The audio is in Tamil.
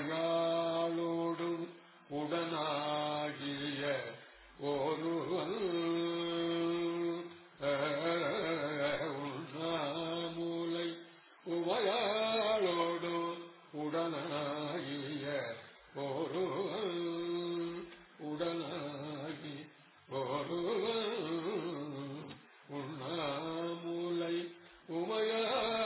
மகாளோடு உடனாகிய ஒருவன் உண்ணாமூலை உமையாளோடு உடனாக